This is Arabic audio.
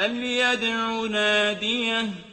فَلْيَدْعُ نَادِيَهُ